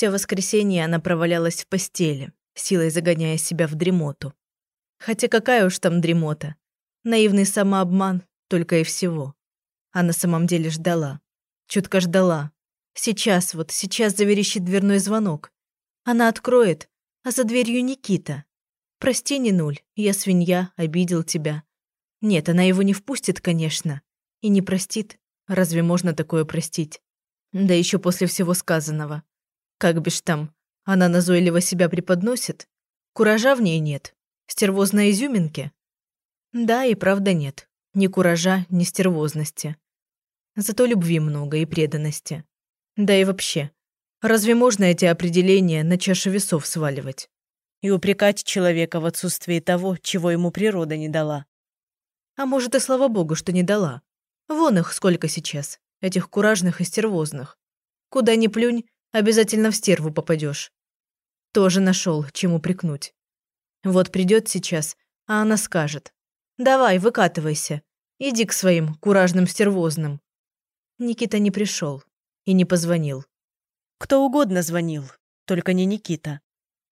Все воскресенье она провалялась в постели, силой загоняя себя в дремоту. Хотя какая уж там дремота. Наивный самообман только и всего. А на самом деле ждала. Чутко ждала. Сейчас вот, сейчас заверещит дверной звонок. Она откроет, а за дверью Никита. «Прости, не нуль, я свинья, обидел тебя». Нет, она его не впустит, конечно. И не простит. Разве можно такое простить? Да еще после всего сказанного. Как бишь там, она назойливо себя преподносит? Куража в ней нет? Стервозной изюминки? Да, и правда нет. Ни куража, ни стервозности. Зато любви много и преданности. Да и вообще, разве можно эти определения на чашу весов сваливать? и упрекать человека в отсутствии того, чего ему природа не дала. А может, и слава богу, что не дала. Вон их сколько сейчас, этих куражных и стервозных. Куда ни плюнь, обязательно в стерву попадешь. Тоже нашел, чему прикнуть. Вот придет сейчас, а она скажет. «Давай, выкатывайся. Иди к своим куражным стервозным». Никита не пришел и не позвонил. Кто угодно звонил, только не Никита.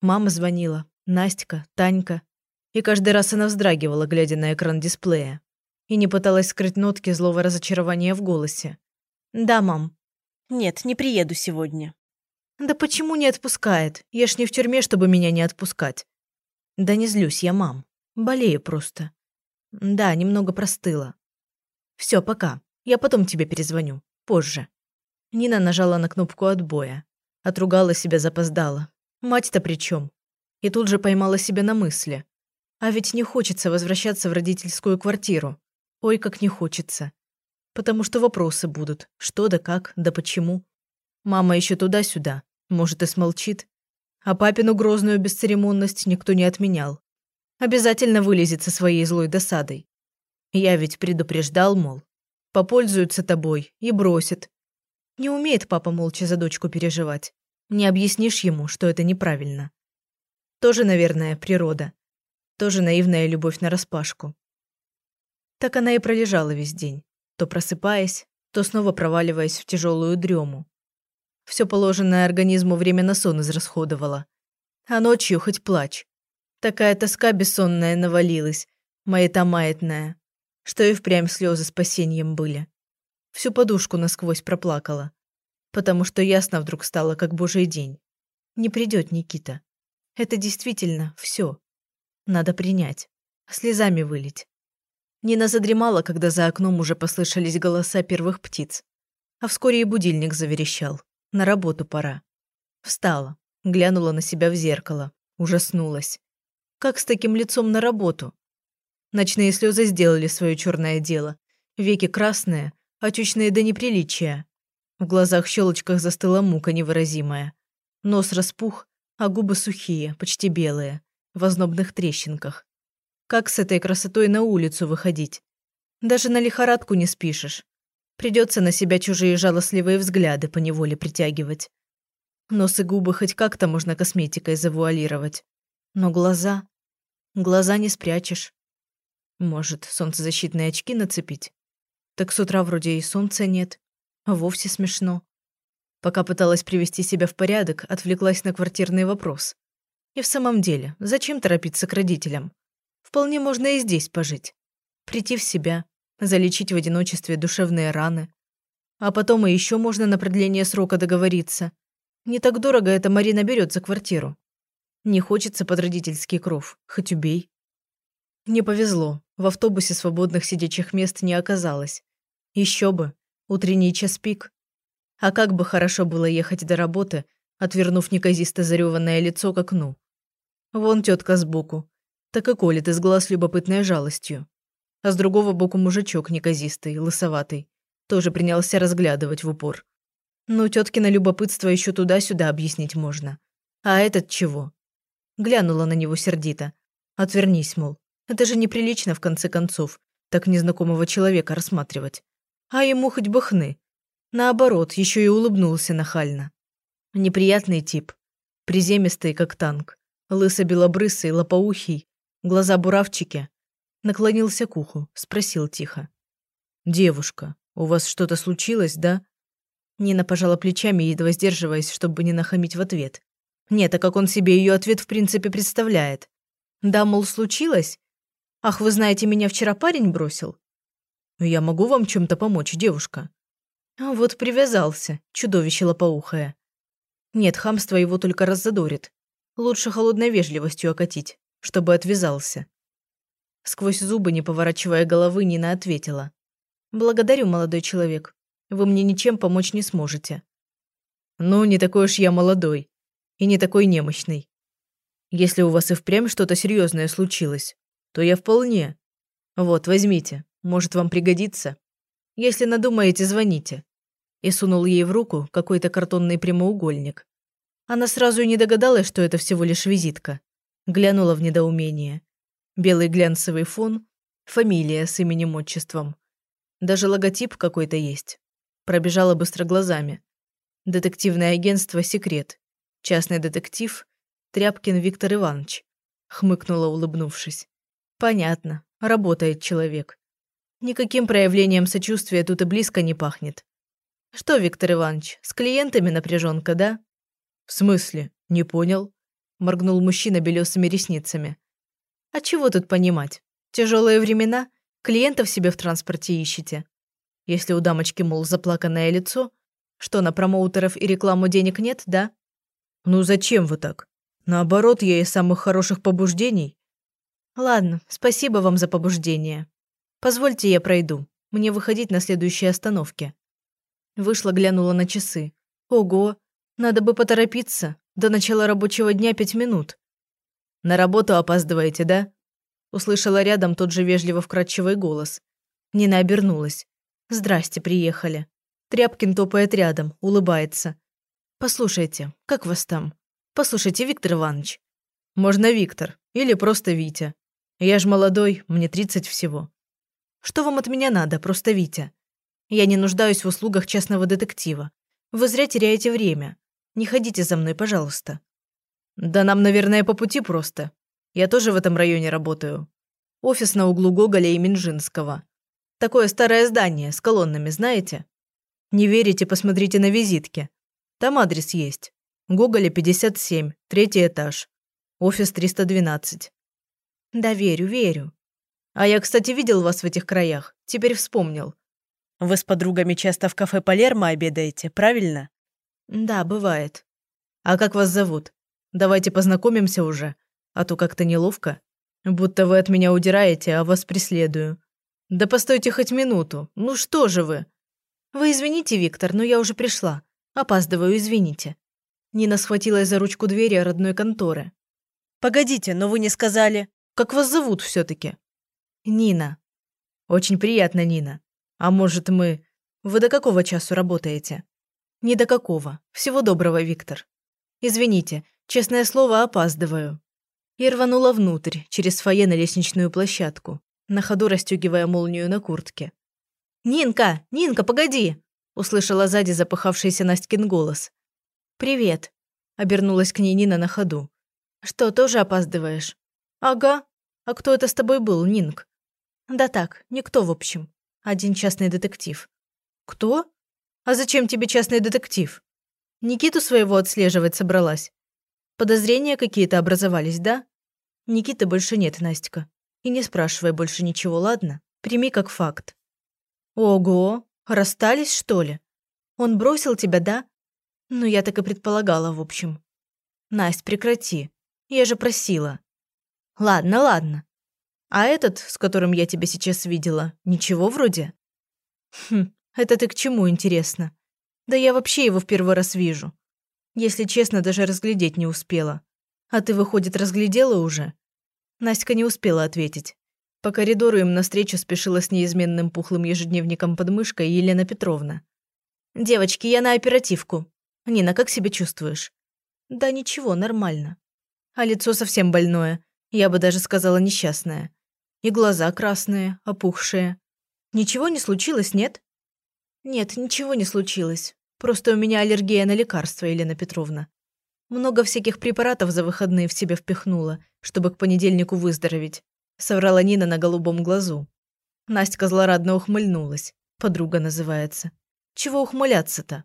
Мама звонила, Настя, Танька. И каждый раз она вздрагивала, глядя на экран дисплея. И не пыталась скрыть нотки злого разочарования в голосе. «Да, мам». «Нет, не приеду сегодня». «Да почему не отпускает? Я ж не в тюрьме, чтобы меня не отпускать». «Да не злюсь я, мам. Болею просто». «Да, немного простыла». Все, пока. Я потом тебе перезвоню. Позже». Нина нажала на кнопку отбоя. Отругала себя запоздала. Мать-то при чем? И тут же поймала себя на мысли. А ведь не хочется возвращаться в родительскую квартиру. Ой, как не хочется. Потому что вопросы будут. Что да как, да почему. Мама еще туда-сюда. Может, и смолчит. А папину грозную бесцеремонность никто не отменял. Обязательно вылезет со своей злой досадой. Я ведь предупреждал, мол, попользуются тобой и бросит. Не умеет папа молча за дочку переживать. Не объяснишь ему, что это неправильно. Тоже, наверное, природа. Тоже наивная любовь нараспашку. Так она и пролежала весь день, то просыпаясь, то снова проваливаясь в тяжелую дрему. Все положенное организму время на сон израсходовала. А ночью хоть плачь. Такая тоска бессонная навалилась, маята маятная, что и впрямь слезы спасением были. Всю подушку насквозь проплакала потому что ясно вдруг стало, как божий день. Не придет Никита. Это действительно все. Надо принять. Слезами вылить. Нина задремала, когда за окном уже послышались голоса первых птиц. А вскоре и будильник заверещал. На работу пора. Встала, глянула на себя в зеркало, ужаснулась. Как с таким лицом на работу? Ночные слезы сделали свое черное дело. Веки красные, отечные до неприличия. В глазах-щелочках застыла мука невыразимая. Нос распух, а губы сухие, почти белые, в ознобных трещинках. Как с этой красотой на улицу выходить? Даже на лихорадку не спишешь. Придется на себя чужие жалостливые взгляды поневоле притягивать. Нос и губы хоть как-то можно косметикой завуалировать. Но глаза... Глаза не спрячешь. Может, солнцезащитные очки нацепить? Так с утра вроде и солнца нет. Вовсе смешно. Пока пыталась привести себя в порядок, отвлеклась на квартирный вопрос. И в самом деле, зачем торопиться к родителям? Вполне можно и здесь пожить. Прийти в себя, залечить в одиночестве душевные раны. А потом и еще можно на продление срока договориться. Не так дорого это Марина берет за квартиру. Не хочется под родительский кров, хоть убей. Не повезло, в автобусе свободных сидячих мест не оказалось. Еще бы, Утренний час пик. А как бы хорошо было ехать до работы, отвернув неказисто зареванное лицо к окну. Вон тетка сбоку. Так и колет из глаз любопытной жалостью. А с другого боку мужичок неказистый, лысоватый. Тоже принялся разглядывать в упор. Ну, теткино любопытство еще туда-сюда объяснить можно. А этот чего? Глянула на него сердито. Отвернись, мол. Это же неприлично, в конце концов, так незнакомого человека рассматривать. А ему хоть бы хны. Наоборот, еще и улыбнулся нахально. Неприятный тип. Приземистый, как танк. Лысо-белобрысый, лопоухий. Глаза буравчики. Наклонился к уху, спросил тихо. «Девушка, у вас что-то случилось, да?» Нина пожала плечами, едва сдерживаясь, чтобы не нахамить в ответ. Нет, а как он себе ее ответ в принципе представляет? Да, мол, случилось? Ах, вы знаете, меня вчера парень бросил? Я могу вам чем-то помочь, девушка? А вот привязался, чудовище лопоухое. Нет, хамство его только раззадорит. Лучше холодной вежливостью окатить, чтобы отвязался. Сквозь зубы, не поворачивая головы, Нина ответила. «Благодарю, молодой человек. Вы мне ничем помочь не сможете». «Ну, не такой уж я молодой. И не такой немощный. Если у вас и впрямь что-то серьезное случилось, то я вполне. Вот, возьмите. Может, вам пригодится. Если надумаете, звоните». И сунул ей в руку какой-то картонный прямоугольник. Она сразу и не догадалась, что это всего лишь визитка. Глянула в недоумение белый глянцевый фон, фамилия с именем-отчеством. Даже логотип какой-то есть. Пробежала быстро глазами. Детективное агентство «Секрет». Частный детектив Тряпкин Виктор Иванович. Хмыкнула, улыбнувшись. Понятно, работает человек. Никаким проявлением сочувствия тут и близко не пахнет. Что, Виктор Иванович, с клиентами напряженка, да? В смысле? Не понял. Моргнул мужчина белесыми ресницами. А чего тут понимать? Тяжелые времена, клиентов себе в транспорте ищете. Если у дамочки, мол, заплаканное лицо, что, на промоутеров и рекламу денег нет, да? Ну зачем вы так? Наоборот, я из самых хороших побуждений. Ладно, спасибо вам за побуждение. Позвольте, я пройду. Мне выходить на следующей остановке. Вышла, глянула на часы. Ого, надо бы поторопиться. До начала рабочего дня пять минут. На работу опаздываете, да?» Услышала рядом тот же вежливо вкрадчивый голос. Нина обернулась. «Здрасте, приехали». Тряпкин топает рядом, улыбается. «Послушайте, как вас там? Послушайте, Виктор Иванович». «Можно Виктор, или просто Витя. Я ж молодой, мне 30 всего». «Что вам от меня надо, просто Витя? Я не нуждаюсь в услугах частного детектива. Вы зря теряете время. Не ходите за мной, пожалуйста». Да нам, наверное, по пути просто. Я тоже в этом районе работаю. Офис на углу Гоголя и Минжинского. Такое старое здание с колоннами, знаете? Не верите, посмотрите на визитке. Там адрес есть. Гоголя 57, третий этаж. Офис 312. Да верю, верю. А я, кстати, видел вас в этих краях. Теперь вспомнил. Вы с подругами часто в кафе Палермо обедаете, правильно? Да, бывает. А как вас зовут? Давайте познакомимся уже, а то как-то неловко. Будто вы от меня удираете, а вас преследую. Да постойте хоть минуту. Ну что же вы? Вы извините, Виктор, но я уже пришла. Опаздываю, извините. Нина схватилась за ручку двери родной конторы. Погодите, но вы не сказали, как вас зовут все таки Нина. Очень приятно, Нина. А может, мы... Вы до какого часу работаете? Не до какого. Всего доброго, Виктор. Извините, Честное слово, опаздываю. И рванула внутрь, через фойе на лестничную площадку, на ходу расстегивая молнию на куртке. «Нинка! Нинка, погоди!» услышала сзади запыхавшийся Настькин голос. «Привет», – обернулась к ней Нина на ходу. «Что, тоже опаздываешь?» «Ага. А кто это с тобой был, Нинк?» «Да так, никто, в общем. Один частный детектив». «Кто? А зачем тебе частный детектив?» «Никиту своего отслеживать собралась?» Подозрения какие-то образовались, да? Никиты больше нет, Настя. И не спрашивай больше ничего, ладно? Прими как факт. Ого, расстались, что ли? Он бросил тебя, да? Ну, я так и предполагала, в общем. Насть, прекрати. Я же просила. Ладно, ладно. А этот, с которым я тебя сейчас видела, ничего вроде? Хм, это ты к чему, интересно? Да я вообще его в первый раз вижу. Если честно, даже разглядеть не успела. А ты, выходит, разглядела уже?» Настя не успела ответить. По коридору им навстречу спешила с неизменным пухлым ежедневником под мышкой Елена Петровна. «Девочки, я на оперативку. Нина, как себя чувствуешь?» «Да ничего, нормально. А лицо совсем больное. Я бы даже сказала несчастное. И глаза красные, опухшие. Ничего не случилось, нет?» «Нет, ничего не случилось. Просто у меня аллергия на лекарства, Елена Петровна. Много всяких препаратов за выходные в себя впихнула, чтобы к понедельнику выздороветь. Соврала Нина на голубом глазу. Настя злорадно ухмыльнулась. Подруга называется. Чего ухмыляться-то?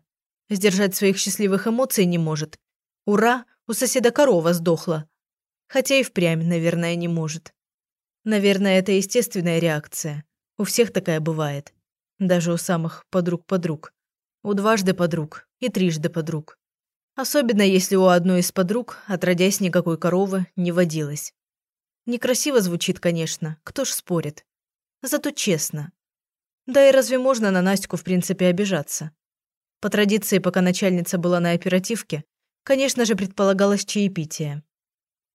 Сдержать своих счастливых эмоций не может. Ура, у соседа корова сдохла. Хотя и впрямь, наверное, не может. Наверное, это естественная реакция. У всех такая бывает. Даже у самых подруг-подруг. У дважды подруг и трижды подруг. Особенно если у одной из подруг, отродясь никакой коровы, не водилось. Некрасиво звучит, конечно, кто ж спорит. Зато честно. Да и разве можно на Настю в принципе обижаться? По традиции, пока начальница была на оперативке, конечно же, предполагалось чаепитие.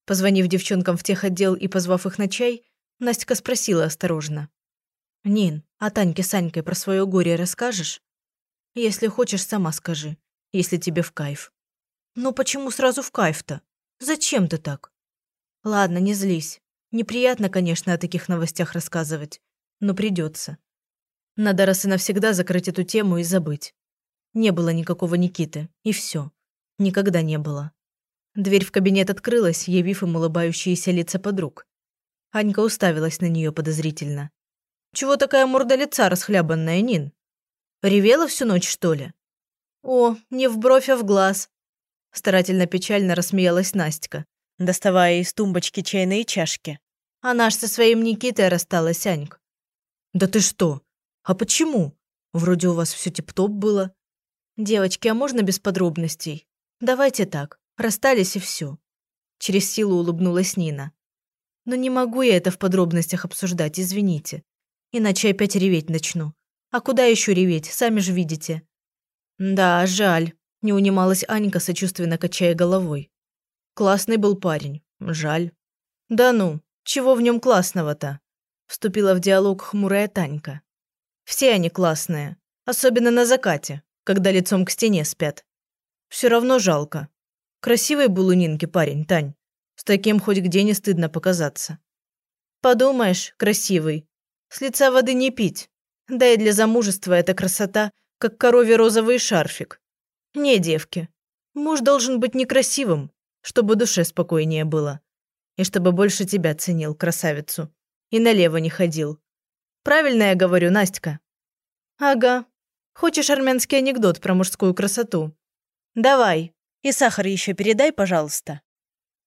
Позвонив девчонкам в тех отдел и позвав их на чай, Настя спросила осторожно. «Нин, а Таньке с Анькой про свое горе расскажешь? Если хочешь, сама скажи, если тебе в кайф». «Ну почему сразу в кайф-то? Зачем ты так?» «Ладно, не злись. Неприятно, конечно, о таких новостях рассказывать, но придется. Надо раз и навсегда закрыть эту тему и забыть. Не было никакого Никиты, и все. Никогда не было. Дверь в кабинет открылась, явив им улыбающиеся лица подруг. Анька уставилась на нее подозрительно. «Чего такая морда лица расхлябанная, Нин? Ревела всю ночь, что ли?» «О, не в бровь, а в глаз!» Старательно печально рассмеялась Настя, доставая из тумбочки чайные чашки. «Она ж со своим Никитой рассталась, Аньк». «Да ты что? А почему? Вроде у вас все тип-топ было». «Девочки, а можно без подробностей? Давайте так, расстались и все. Через силу улыбнулась Нина. «Но не могу я это в подробностях обсуждать, извините. Иначе опять реветь начну. А куда еще реветь, сами же видите». «Да, жаль», – не унималась Анька, сочувственно качая головой. «Классный был парень. Жаль». «Да ну, чего в нем классного-то?» – вступила в диалог хмурая Танька. «Все они классные, особенно на закате когда лицом к стене спят. Все равно жалко. Красивый был у Нинки парень, Тань. С таким хоть где не стыдно показаться. Подумаешь, красивый. С лица воды не пить. Да и для замужества эта красота, как корове розовый шарфик. Не, девки. Муж должен быть некрасивым, чтобы душе спокойнее было. И чтобы больше тебя ценил, красавицу. И налево не ходил. Правильно я говорю, Настя? Ага, Хочешь армянский анекдот про мужскую красоту? Давай. И сахар еще передай, пожалуйста.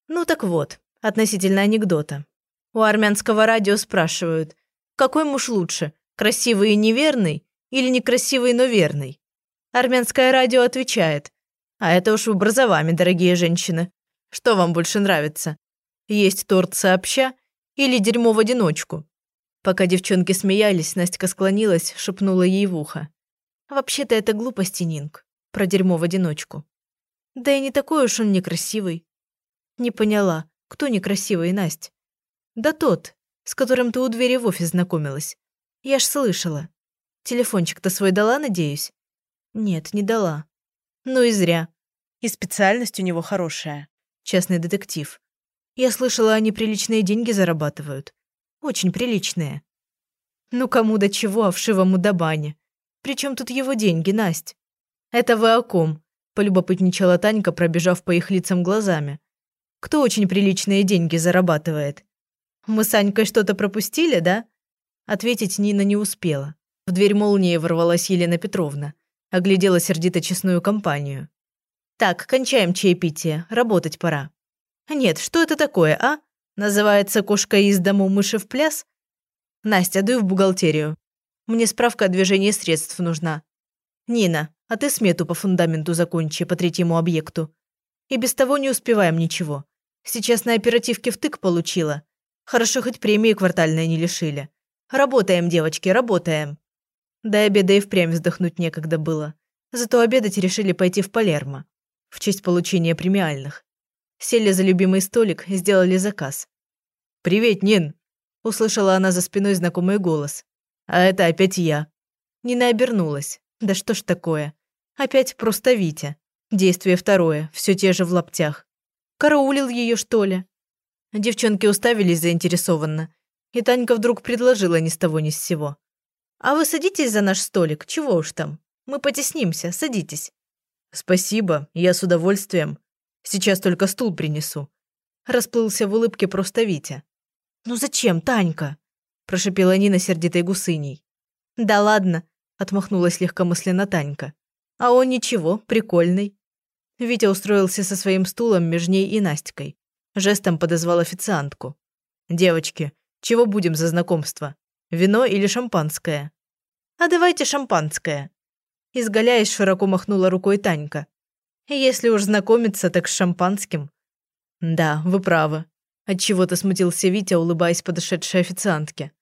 Ну так вот, относительно анекдота. У армянского радио спрашивают, какой муж лучше, красивый и неверный или некрасивый, но верный? Армянское радио отвечает, а это уж выбор за вами, дорогие женщины. Что вам больше нравится? Есть торт сообща или дерьмо в одиночку? Пока девчонки смеялись, Настя склонилась, шепнула ей в ухо. Вообще-то это глупости, Нинг. Про дерьмо в одиночку. Да и не такой уж он некрасивый. Не поняла, кто некрасивый, Насть? Да тот, с которым ты у двери в офис знакомилась. Я ж слышала. Телефончик-то свой дала, надеюсь? Нет, не дала. Ну и зря. И специальность у него хорошая. Частный детектив. Я слышала, они приличные деньги зарабатывают. Очень приличные. Ну кому до чего, а вшивому до бани. Причем тут его деньги, Насть?» «Это вы о ком?» – полюбопытничала Танька, пробежав по их лицам глазами. «Кто очень приличные деньги зарабатывает?» «Мы с Анькой что-то пропустили, да?» Ответить Нина не успела. В дверь молнией ворвалась Елена Петровна. Оглядела сердито честную компанию. «Так, кончаем чаепитие, работать пора». «Нет, что это такое, а? Называется «Кошка из дому, мыши в пляс»?» «Настя, дуй в бухгалтерию. Мне справка о движении средств нужна. Нина, а ты смету по фундаменту закончи по третьему объекту. И без того не успеваем ничего. Сейчас на оперативке втык получила. Хорошо, хоть премии квартальной не лишили. Работаем, девочки, работаем. До обеда и впрямь вздохнуть некогда было. Зато обедать решили пойти в Палермо. В честь получения премиальных. Сели за любимый столик, сделали заказ. «Привет, Нин!» – услышала она за спиной знакомый голос. А это опять я. Нина обернулась. Да что ж такое? Опять просто Витя. Действие второе, все те же в лаптях. Караулил ее, что ли? Девчонки уставились заинтересованно. И Танька вдруг предложила ни с того ни с сего. «А вы садитесь за наш столик, чего уж там. Мы потеснимся, садитесь». «Спасибо, я с удовольствием. Сейчас только стул принесу». Расплылся в улыбке просто Витя. «Ну зачем, Танька?» прошипела Нина сердитой гусыней. «Да ладно», – отмахнулась легкомысленно Танька. А он ничего, прикольный. Витя устроился со своим стулом между ней и Настикой. Жестом подозвал официантку. «Девочки, чего будем за знакомство? Вино или шампанское?» «А давайте шампанское». Изгаляясь, широко махнула рукой Танька. «Если уж знакомиться, так с шампанским». «Да, вы правы», – отчего-то смутился Витя, улыбаясь подошедшей официантке.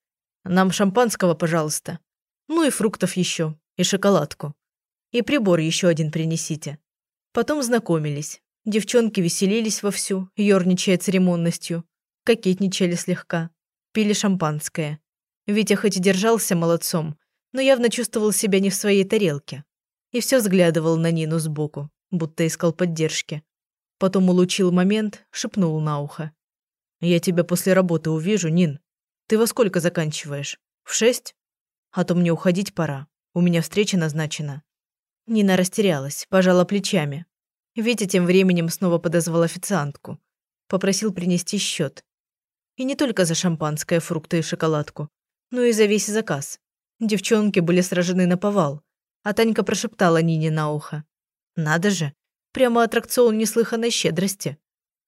«Нам шампанского, пожалуйста. Ну и фруктов еще, и шоколадку. И прибор еще один принесите». Потом знакомились. Девчонки веселились вовсю, ерничая церемонностью, кокетничали слегка, пили шампанское. Витя хоть и держался молодцом, но явно чувствовал себя не в своей тарелке. И все взглядывал на Нину сбоку, будто искал поддержки. Потом улучил момент, шепнул на ухо. «Я тебя после работы увижу, Нин. Ты во сколько заканчиваешь? В шесть? А то мне уходить пора. У меня встреча назначена». Нина растерялась, пожала плечами. Витя тем временем снова подозвал официантку. Попросил принести счет. И не только за шампанское, фрукты и шоколадку, но и за весь заказ. Девчонки были сражены на повал, а Танька прошептала Нине на ухо. «Надо же, прямо аттракцион неслыханной щедрости.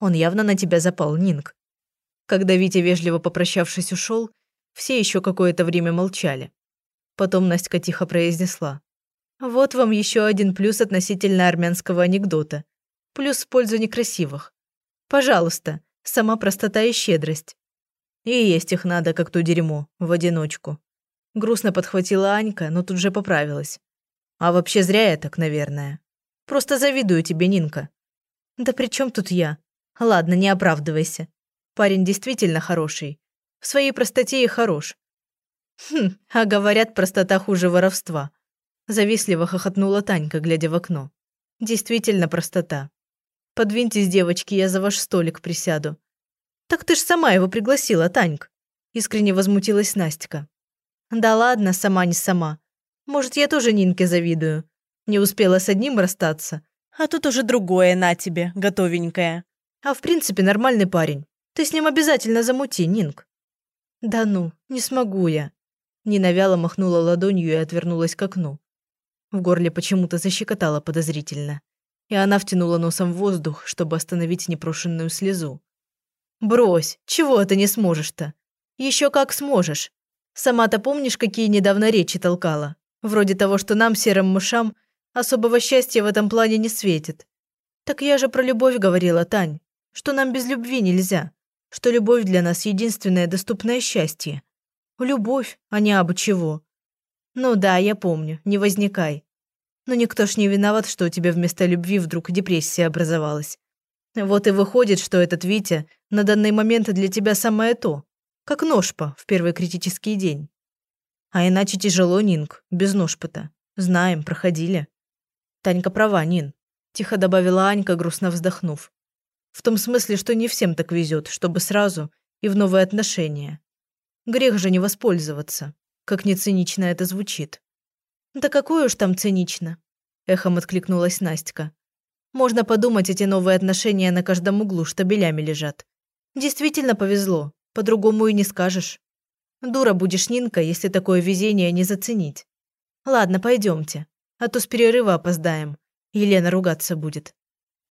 Он явно на тебя запал, Нинг». Когда Витя, вежливо попрощавшись, ушел, все еще какое-то время молчали. Потом Настя тихо произнесла. Вот вам еще один плюс относительно армянского анекдота. Плюс в пользу некрасивых. Пожалуйста, сама простота и щедрость. И есть их надо, как то дерьмо, в одиночку. Грустно подхватила Анька, но тут же поправилась. А вообще зря я так, наверное. Просто завидую тебе, Нинка. Да при чем тут я? Ладно, не оправдывайся. Парень действительно хороший. В своей простоте и хорош. Хм, а говорят, простота хуже воровства. Завистливо хохотнула Танька, глядя в окно. Действительно простота. Подвиньтесь, девочки, я за ваш столик присяду. Так ты ж сама его пригласила, Таньк. Искренне возмутилась Настя. Да ладно, сама не сама. Может, я тоже Нинке завидую. Не успела с одним расстаться. А тут уже другое на тебе, готовенькое. А в принципе нормальный парень. Ты с ним обязательно замути, Нинк. Да ну, не смогу я. Нина вяло махнула ладонью и отвернулась к окну. В горле почему-то защекотало подозрительно, и она втянула носом воздух, чтобы остановить непрошенную слезу. «Брось, чего ты не сможешь-то? Еще как сможешь. Сама-то помнишь, какие недавно речи толкала? Вроде того, что нам, серым мышам, особого счастья в этом плане не светит. Так я же про любовь говорила, Тань, что нам без любви нельзя, что любовь для нас единственное доступное счастье. Любовь, а не абы чего. Ну да, я помню, не возникай. Но никто ж не виноват, что у тебя вместо любви вдруг депрессия образовалась. Вот и выходит, что этот Витя на данный момент для тебя самое то, как ножпа в первый критический день. А иначе тяжело, Нинг, без ножпа-то. Знаем, проходили. Танька права, Нин, тихо добавила Анька, грустно вздохнув. В том смысле, что не всем так везет, чтобы сразу и в новые отношения. Грех же не воспользоваться. Как не цинично это звучит. «Да какое уж там цинично!» – эхом откликнулась Настя. «Можно подумать, эти новые отношения на каждом углу штабелями лежат. Действительно повезло, по-другому и не скажешь. Дура будешь, Нинка, если такое везение не заценить. Ладно, пойдемте, а то с перерыва опоздаем. Елена ругаться будет».